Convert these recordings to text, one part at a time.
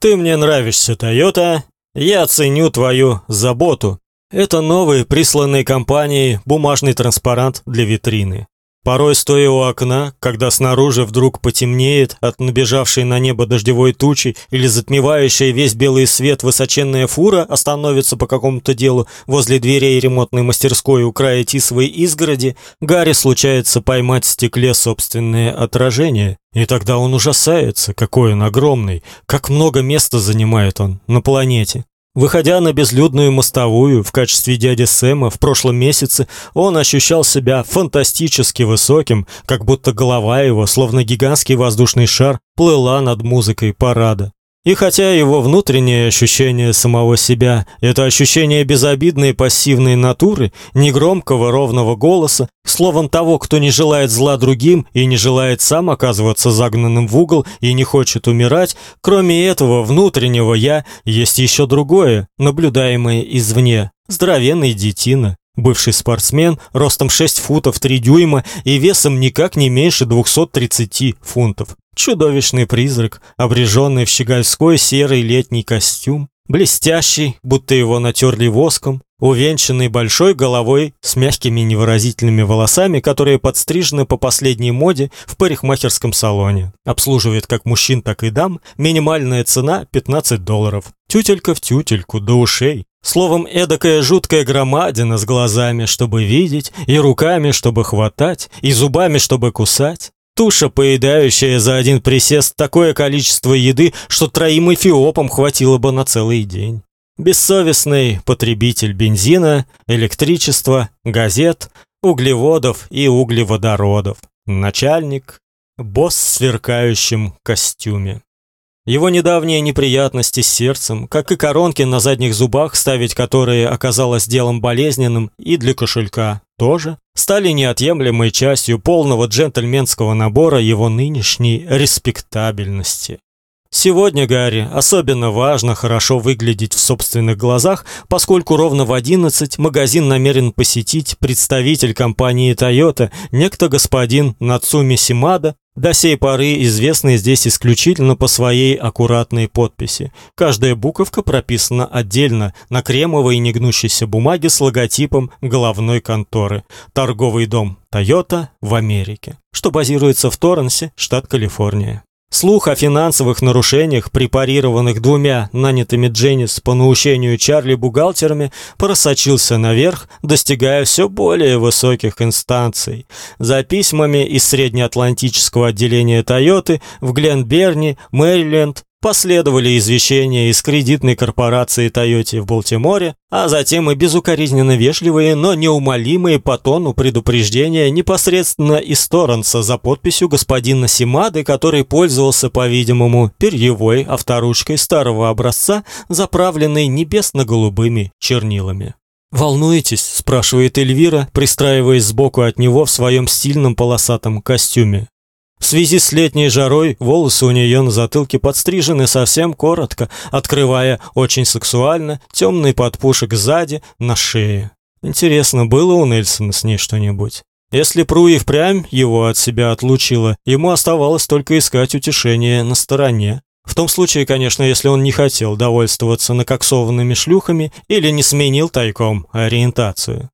Ты мне нравишься, Тойота. Я ценю твою заботу. Это новый присланный компанией бумажный транспарант для витрины. Порой стоя у окна, когда снаружи вдруг потемнеет от набежавшей на небо дождевой тучи или затмевающая весь белый свет высоченная фура остановится по какому-то делу возле дверей ремонтной мастерской у края тисовой изгороди, Гарри случается поймать в стекле собственное отражение. И тогда он ужасается, какой он огромный, как много места занимает он на планете. Выходя на безлюдную мостовую в качестве дяди Сэма в прошлом месяце, он ощущал себя фантастически высоким, как будто голова его, словно гигантский воздушный шар, плыла над музыкой парада. И хотя его внутреннее ощущение самого себя это ощущение безобидной пассивной натуры, негромкого ровного голоса, словом того, кто не желает зла другим и не желает сам оказываться загнанным в угол и не хочет умирать, кроме этого внутреннего я есть еще другое, наблюдаемое извне. Здоровенный детина, бывший спортсмен, ростом 6 футов 3 дюйма и весом никак не меньше 230 фунтов. Чудовищный призрак, обреженный в щегольской серый летний костюм, блестящий, будто его натерли воском, увенчанный большой головой с мягкими невыразительными волосами, которые подстрижены по последней моде в парикмахерском салоне. Обслуживает как мужчин, так и дам. Минимальная цена 15 долларов. Тютелька в тютельку до ушей. Словом, эдакая жуткая громадина с глазами, чтобы видеть, и руками, чтобы хватать, и зубами, чтобы кусать. Туша, поедающая за один присест такое количество еды, что троим эфиопам хватило бы на целый день. Бессовестный потребитель бензина, электричества, газет, углеводов и углеводородов. Начальник, босс в сверкающем костюме. Его недавние неприятности с сердцем, как и коронки на задних зубах, ставить которые оказалось делом болезненным и для кошелька тоже, стали неотъемлемой частью полного джентльменского набора его нынешней респектабельности. Сегодня Гарри особенно важно хорошо выглядеть в собственных глазах, поскольку ровно в 11 магазин намерен посетить представитель компании Toyota, некто господин Нацуми Симада, до сей поры известный здесь исключительно по своей аккуратной подписи. Каждая буковка прописана отдельно на кремовой негнущейся бумаге с логотипом головной конторы. Торговый дом Toyota в Америке, что базируется в Торренсе, штат Калифорния. Слух о финансовых нарушениях, препарированных двумя нанятыми Дженнис по наущению Чарли бухгалтерами, просочился наверх, достигая все более высоких инстанций. За письмами из среднеатлантического отделения Тойоты в Гленберни, Мэриленд, Последовали извещения из кредитной корпорации Toyota в Балтиморе, а затем и безукоризненно вежливые, но неумолимые по тону предупреждения непосредственно из Торренса за подписью господина Симады, который пользовался, по-видимому, перьевой авторучкой старого образца, заправленной небесно-голубыми чернилами. «Волнуетесь?» – спрашивает Эльвира, пристраиваясь сбоку от него в своем стильном полосатом костюме. Связи с летней жарой волосы у нее на затылке подстрижены совсем коротко, открывая очень сексуально темный подпушек сзади на шее. Интересно, было у Нельсона с ней что-нибудь? Если Пру впрямь его от себя отлучила, ему оставалось только искать утешение на стороне. В том случае, конечно, если он не хотел довольствоваться накоксованными шлюхами или не сменил тайком ориентацию.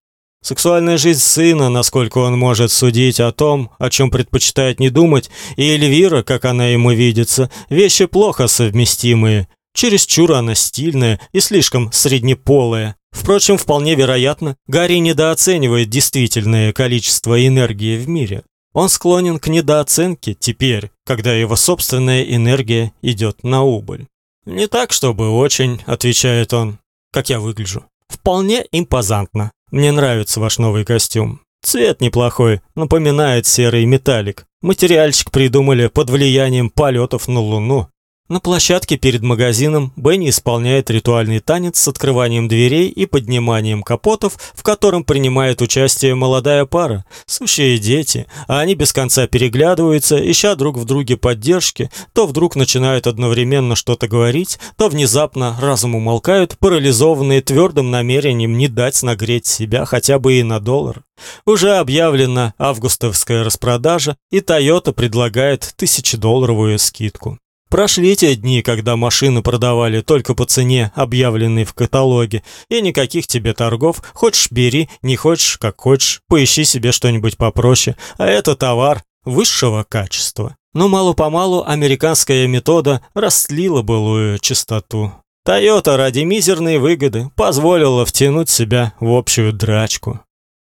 Сексуальная жизнь сына, насколько он может судить о том, о чем предпочитает не думать, и Эльвира, как она ему видится, вещи плохо совместимые. Чересчур она стильная и слишком среднеполая. Впрочем, вполне вероятно, Гарри недооценивает действительное количество энергии в мире. Он склонен к недооценке теперь, когда его собственная энергия идет на убыль. «Не так, чтобы очень», — отвечает он, — «как я выгляжу. Вполне импозантно. Мне нравится ваш новый костюм. Цвет неплохой, напоминает серый металлик. Материальчик придумали под влиянием полетов на Луну. На площадке перед магазином Бенни исполняет ритуальный танец с открыванием дверей и подниманием капотов, в котором принимает участие молодая пара, сущие дети, а они без конца переглядываются, ища друг в друге поддержки, то вдруг начинают одновременно что-то говорить, то внезапно разом умолкают, парализованные твердым намерением не дать нагреть себя хотя бы и на доллар. Уже объявлена августовская распродажа, и Toyota предлагает тысячедолларовую скидку. Прошли те дни, когда машины продавали только по цене, объявленной в каталоге, и никаких тебе торгов, хочешь бери, не хочешь, как хочешь, поищи себе что-нибудь попроще, а это товар высшего качества. Но мало-помалу американская метода растлила былую чистоту. Toyota ради мизерной выгоды позволила втянуть себя в общую драчку.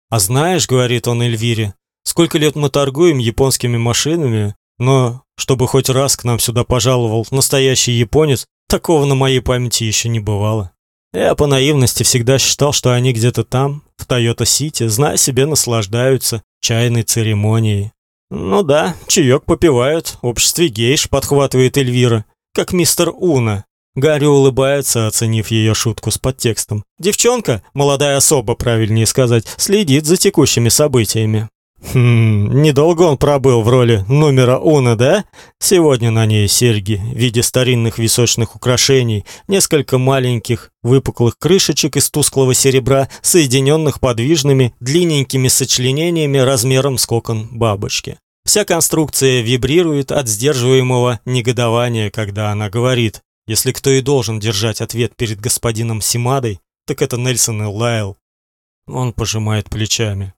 А знаешь, говорит он Эльвире, сколько лет мы торгуем японскими машинами, но чтобы хоть раз к нам сюда пожаловал настоящий японец, такого на моей памяти еще не бывало. Я по наивности всегда считал, что они где-то там, в Тойота-Сити, зная себе, наслаждаются чайной церемонией. Ну да, чаек попивают, в обществе гейш подхватывает Эльвира, как мистер Уна, Гарри улыбается, оценив ее шутку с подтекстом. Девчонка, молодая особа, правильнее сказать, следит за текущими событиями. Хм, недолго он пробыл в роли номера уна, да? Сегодня на ней серьги в виде старинных височных украшений, несколько маленьких выпуклых крышечек из тусклого серебра, соединенных подвижными длинненькими сочленениями размером с кокон бабочки. Вся конструкция вибрирует от сдерживаемого негодования, когда она говорит: если кто и должен держать ответ перед господином Симадой, так это Нельсон и Лайл. Он пожимает плечами.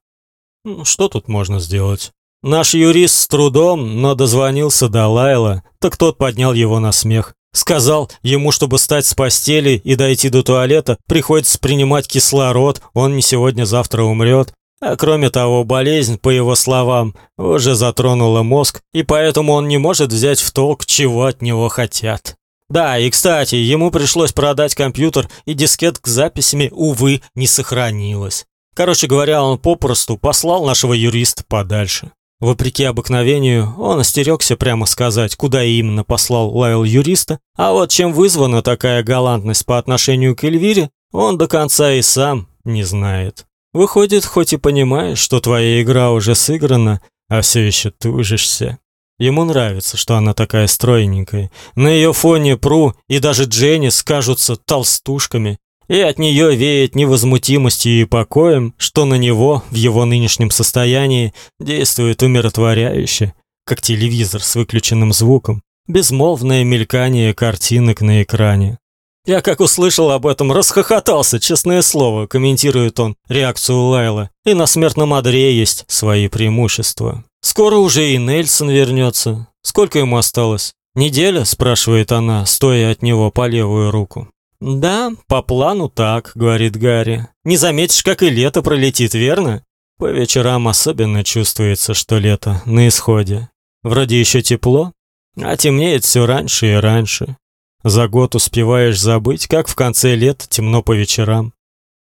Ну, что тут можно сделать? Наш юрист с трудом, но дозвонился до Лайла, так тот поднял его на смех. Сказал, ему, чтобы встать с постели и дойти до туалета, приходится принимать кислород, он не сегодня-завтра умрет. А кроме того, болезнь, по его словам, уже затронула мозг, и поэтому он не может взять в толк, чего от него хотят. Да, и кстати, ему пришлось продать компьютер, и дискет к записями, увы, не сохранилась. Короче говоря, он попросту послал нашего юриста подальше. Вопреки обыкновению, он остерегся прямо сказать, куда именно послал Лайл юриста, а вот чем вызвана такая галантность по отношению к Эльвире, он до конца и сам не знает. Выходит, хоть и понимаешь, что твоя игра уже сыграна, а все еще тужишься. Ему нравится, что она такая стройненькая. На ее фоне Пру и даже Дженни скажутся толстушками, и от нее веет невозмутимостью и покоем, что на него в его нынешнем состоянии действует умиротворяюще, как телевизор с выключенным звуком, безмолвное мелькание картинок на экране. Я как услышал об этом, расхохотался, честное слово, комментирует он реакцию Лайла. И на смертном одре есть свои преимущества. Скоро уже и Нельсон вернется. Сколько ему осталось? Неделя, спрашивает она, стоя от него по левую руку. Да, по плану так, говорит Гарри. Не заметишь, как и лето пролетит, верно? По вечерам особенно чувствуется, что лето на исходе. Вроде еще тепло, а темнеет все раньше и раньше. За год успеваешь забыть, как в конце лета темно по вечерам,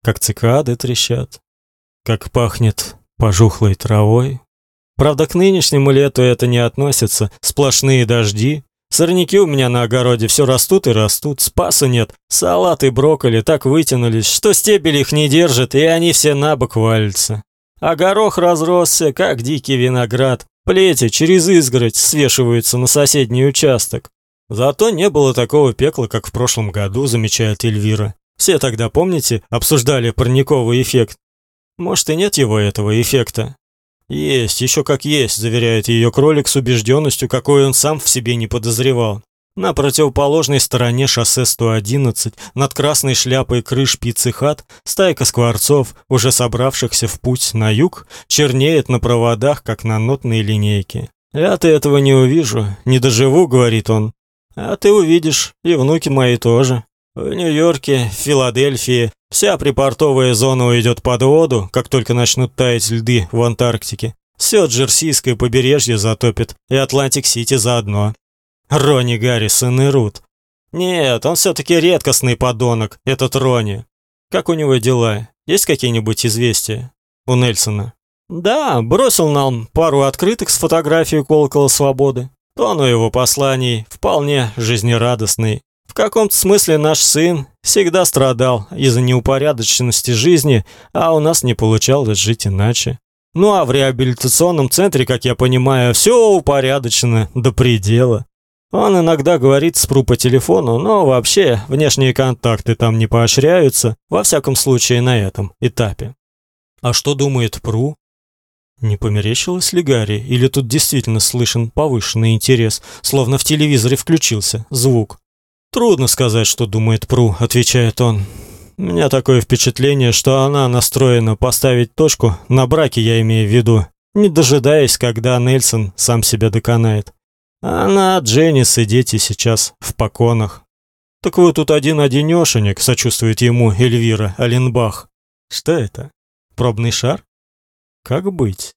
как цикады трещат, как пахнет пожухлой травой, Правда, к нынешнему лету это не относится. Сплошные дожди. Сорняки у меня на огороде все растут и растут. Спаса нет. Салат и брокколи так вытянулись, что стебель их не держит, и они все на бок валятся. А горох разросся, как дикий виноград. Плети через изгородь свешиваются на соседний участок. Зато не было такого пекла, как в прошлом году, замечает Эльвира. Все тогда, помните, обсуждали парниковый эффект. Может и нет его этого эффекта. Есть, еще как есть, заверяет ее кролик с убежденностью, какой он сам в себе не подозревал. На противоположной стороне шоссе 111, над красной шляпой крыши Pizza Hut, стайка скворцов, уже собравшихся в путь на юг, чернеет на проводах, как на нотной линейке. «Я-то этого не увижу, не доживу», — говорит он. «А ты увидишь, и внуки мои тоже». В Нью-Йорке, Филадельфии вся припортовая зона уйдет под воду, как только начнут таять льды в Антарктике. Все Джерсийское побережье затопит, и Атлантик-Сити заодно. Ронни Гаррисон и Рут. Нет, он все-таки редкостный подонок, этот Ронни. Как у него дела? Есть какие-нибудь известия? У Нельсона? Да, бросил нам пару открыток с фотографией колокола свободы. Тон у его посланий вполне жизнерадостный. В каком-то смысле наш сын всегда страдал из-за неупорядоченности жизни, а у нас не получалось жить иначе. Ну а в реабилитационном центре, как я понимаю, все упорядочено до предела. Он иногда говорит с Пру по телефону, но вообще внешние контакты там не поощряются, во всяком случае на этом этапе. А что думает Пру? Не померещилось ли Гарри, или тут действительно слышен повышенный интерес, словно в телевизоре включился звук? Трудно сказать, что думает Пру, отвечает он. У меня такое впечатление, что она настроена поставить точку на браке, я имею в виду, не дожидаясь, когда Нельсон сам себя доконает. Она, Дженнис и дети сейчас в поконах. Так вот тут один одинешенек, сочувствует ему Эльвира Аленбах. Что это? Пробный шар? Как быть?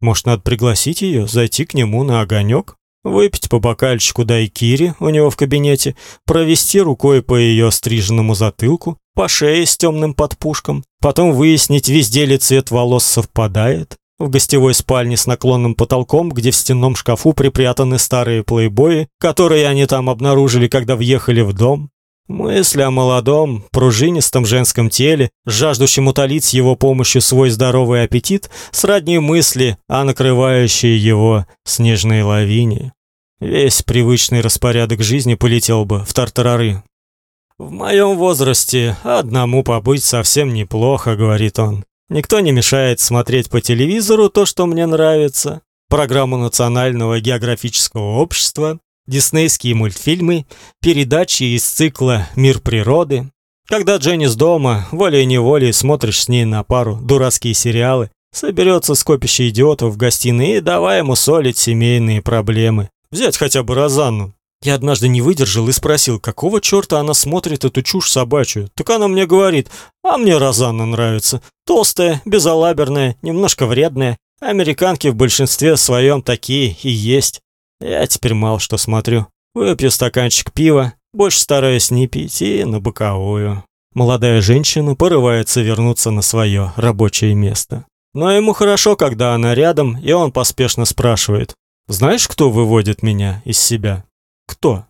Может, надо пригласить ее, зайти к нему на огонек, выпить по бокальчику дайкири у него в кабинете, провести рукой по ее стриженному затылку, по шее с темным подпушком, потом выяснить, везде ли цвет волос совпадает, в гостевой спальне с наклонным потолком, где в стенном шкафу припрятаны старые плейбои, которые они там обнаружили, когда въехали в дом. Мысли о молодом, пружинистом женском теле, жаждущем утолить с его помощью свой здоровый аппетит, сродни мысли о накрывающей его снежной лавине. Весь привычный распорядок жизни полетел бы в тартарары. В моем возрасте одному побыть совсем неплохо, говорит он. Никто не мешает смотреть по телевизору то, что мне нравится. Программу Национального географического общества, диснейские мультфильмы, передачи из цикла Мир природы. Когда Дженни с дома, волей-неволей смотришь с ней на пару дурацкие сериалы, соберется скопище идиотов в гостиной и давай ему солить семейные проблемы. Взять хотя бы Розанну. Я однажды не выдержал и спросил, какого чёрта она смотрит эту чушь собачью. Так она мне говорит, а мне Розанна нравится. Толстая, безалаберная, немножко вредная. Американки в большинстве своем такие и есть. Я теперь мало что смотрю. Выпью стаканчик пива, больше стараюсь не пить и на боковую. Молодая женщина порывается вернуться на свое рабочее место. Но ему хорошо, когда она рядом, и он поспешно спрашивает: "Знаешь, кто выводит меня из себя?" Кто?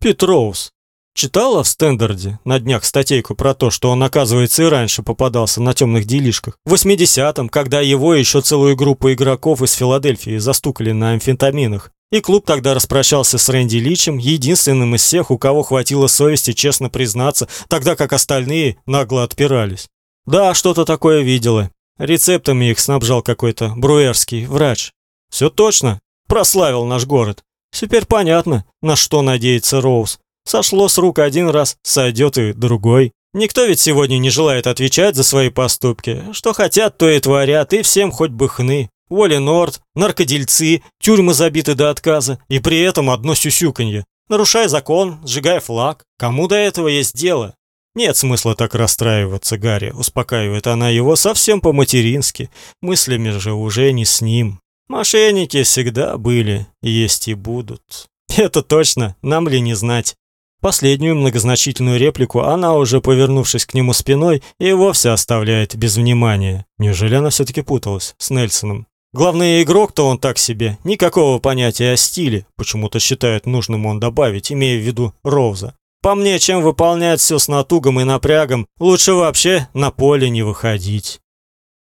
Петроус. Читала в Стендарде на днях статейку про то, что он, оказывается, и раньше попадался на темных делишках. В 80-м, когда его еще целую группу игроков из Филадельфии застукали на амфетаминах. И клуб тогда распрощался с Рэнди Личем, единственным из всех, у кого хватило совести честно признаться, тогда как остальные нагло отпирались. Да, что-то такое видела. Рецептами их снабжал какой-то бруерский врач. Все точно. Прославил наш город. Теперь понятно, на что надеется Роуз. Сошло с рук один раз, сойдет и другой. Никто ведь сегодня не желает отвечать за свои поступки. Что хотят, то и творят, и всем хоть бы хны. Уолли Норд, наркодельцы, тюрьмы забиты до отказа, и при этом одно сюсюканье. Нарушай закон, сжигай флаг. Кому до этого есть дело? Нет смысла так расстраиваться, Гарри, успокаивает она его совсем по-матерински. Мыслями же уже не с ним. Мошенники всегда были, есть и будут. Это точно, нам ли не знать. Последнюю многозначительную реплику она, уже повернувшись к нему спиной, и вовсе оставляет без внимания. Неужели она все таки путалась с Нельсоном? Главный игрок-то он так себе, никакого понятия о стиле, почему-то считает нужным он добавить, имея в виду Роуза. По мне, чем выполнять все с натугом и напрягом, лучше вообще на поле не выходить.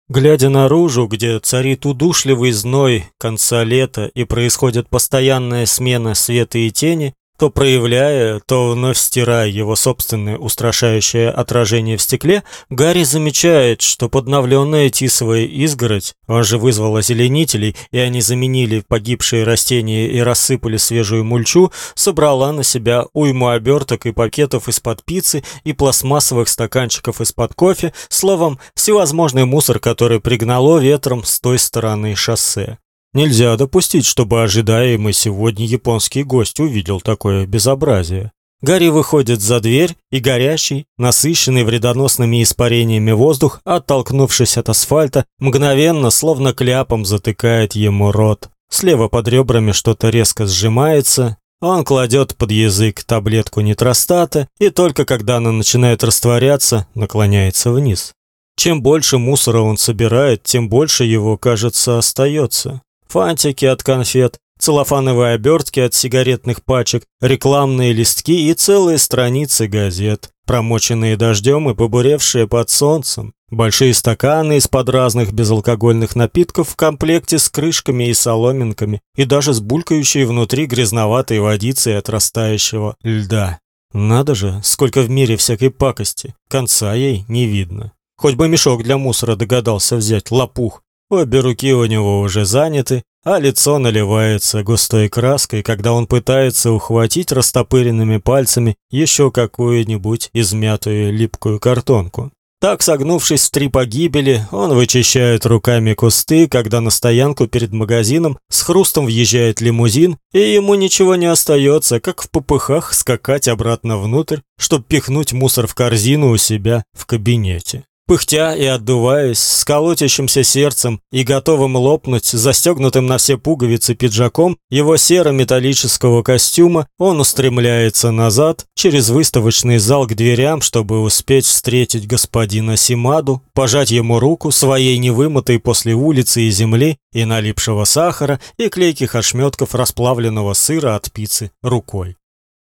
Глядя наружу, где царит удушливый зной конца лета и происходит постоянная смена света и тени, то проявляя, то вновь стирая его собственное устрашающее отражение в стекле, Гарри замечает, что подновленная тисовая изгородь, он же вызвал озеленителей, и они заменили погибшие растения и рассыпали свежую мульчу, собрала на себя уйму оберток и пакетов из-под пиццы и пластмассовых стаканчиков из-под кофе, словом, всевозможный мусор, который пригнало ветром с той стороны шоссе. Нельзя допустить, чтобы ожидаемый сегодня японский гость увидел такое безобразие. Гарри выходит за дверь, и горячий, насыщенный вредоносными испарениями воздух, оттолкнувшись от асфальта, мгновенно, словно кляпом, затыкает ему рот. Слева под ребрами что-то резко сжимается. Он кладет под язык таблетку нитростата, и только когда она начинает растворяться, наклоняется вниз. Чем больше мусора он собирает, тем больше его, кажется, остается фантики от конфет, целлофановые обертки от сигаретных пачек, рекламные листки и целые страницы газет, промоченные дождем и побуревшие под солнцем, большие стаканы из-под разных безалкогольных напитков в комплекте с крышками и соломинками и даже с булькающей внутри грязноватой водицей от растающего льда. Надо же, сколько в мире всякой пакости, конца ей не видно. Хоть бы мешок для мусора догадался взять, лопух. Обе руки у него уже заняты, а лицо наливается густой краской, когда он пытается ухватить растопыренными пальцами еще какую-нибудь измятую липкую картонку. Так, согнувшись в три погибели, он вычищает руками кусты, когда на стоянку перед магазином с хрустом въезжает лимузин, и ему ничего не остается, как в попыхах скакать обратно внутрь, чтобы пихнуть мусор в корзину у себя в кабинете. Пыхтя и отдуваясь, с колотящимся сердцем и готовым лопнуть, застегнутым на все пуговицы пиджаком его серо-металлического костюма, он устремляется назад через выставочный зал к дверям, чтобы успеть встретить господина Симаду, пожать ему руку своей невымытой после улицы и земли и налипшего сахара и клейких ошметков расплавленного сыра от пиццы рукой.